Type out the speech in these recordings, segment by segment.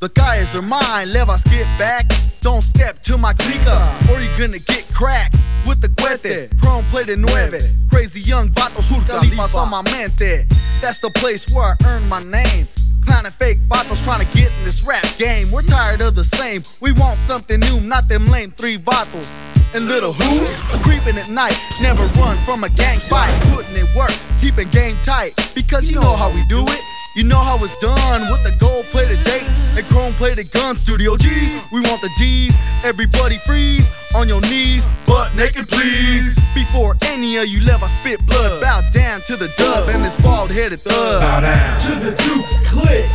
The guys are mine, levas get back. Don't step to my clica, or you're gonna get cracked with the cuete. Chrome plated nueve. Crazy young vato surca lipas on my mente. That's the place where I earn my name. Clown and fake vatos trying to get in this rap game. We're tired of the same. We want something new, not them lame three vatos. And little who? Creeping at night, never run from a gang fight. Putting in work, keeping game tight. Because you know how we do it. You know how it's done with the gold plated dates and chrome plated guns. Studio G's, we want the G's. Everybody freeze on your knees, butt naked, please. Before any of you left, I spit blood. Bow down to the dub and this bald headed thug. Bow down to the Dukes click.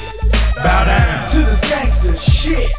Bow down to this gangster shit.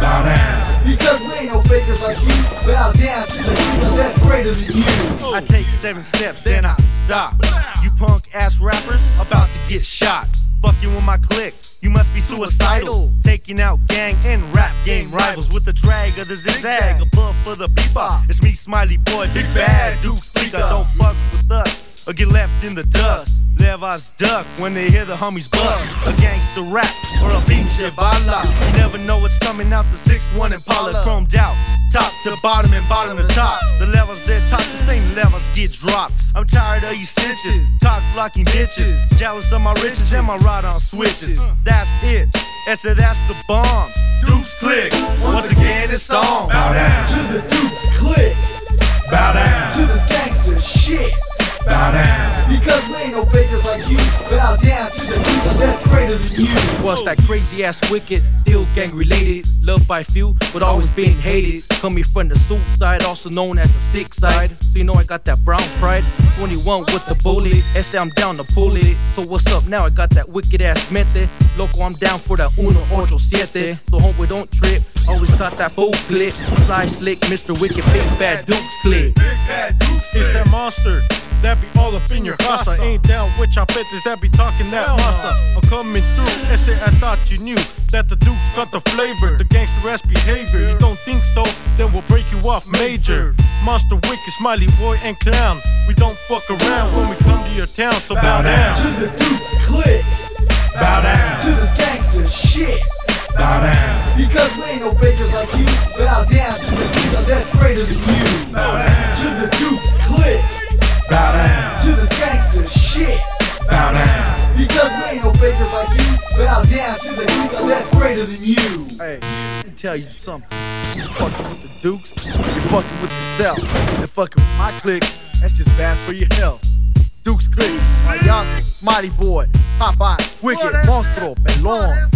Bow down because we ain't no fakers like you. Bow down to the people that's greater than you. I take seven steps, then I stop. You punk ass rappers about to get shot. Fucking with my clique, you must be suicidal. Taking out gang and rap game rivals with the drag of the zigzag. Above for the peepa. It's me, Smiley Boy, Big Bad Duke Speaker. Don't fuck with us or get left in the dust. Levas duck when they hear the homies bust. A gangster rap or a pinche bala. You never know what's coming out the 6-1 Impala. Chromed out, top to bottom and bottom to top. The levels that top the same levels get dropped. I'm tired of you snitches, talk blocking bitches. Jealous of my riches and my ride on switches. That's it. I said that's the bomb. Dukes click. Fakers like you. Bow down to the people that's greater than you. What's that crazy ass wicked? Still gang related. Loved by few, but always being hated. Coming from the south side, also known as the sick side. So you know I got that brown pride. 21 with the bullet. I'm down to pull it. So what's up now? I got that wicked ass mente. Loco, I'm down for that uno ocho siete. So homeboy, don't trip. Always got that full clip. Fly slick, Mr. Wicked, Big Bad Dukes clip. Big Bad Dukes It's that monster that be all up in your casa. Ain't down with chapetes that be talking that masa. I'm coming through, and say I thought you knew that the Dukes got the flavor, the gangster ass behavior. You don't think so? Then we'll break you off major. Monster, wicked, smiley boy, and clown. We don't fuck around when we come to your town, so bow, Bow down. To the Dukes click. Bow down To this gangster shit. Bow down Because we ain't no fakers like you. Bow down to the people that's greater than you. Bow down no like you. Bow down to the people oh, that's greater than you. Hey, let me tell you something. You're fucking with the Dukes, you're fucking with yourself. And fucking with my clique, that's just bad for your health. Dukes clique, Payaso, Mighty Boy, Popeye, Wicked, Monstro, Pelon,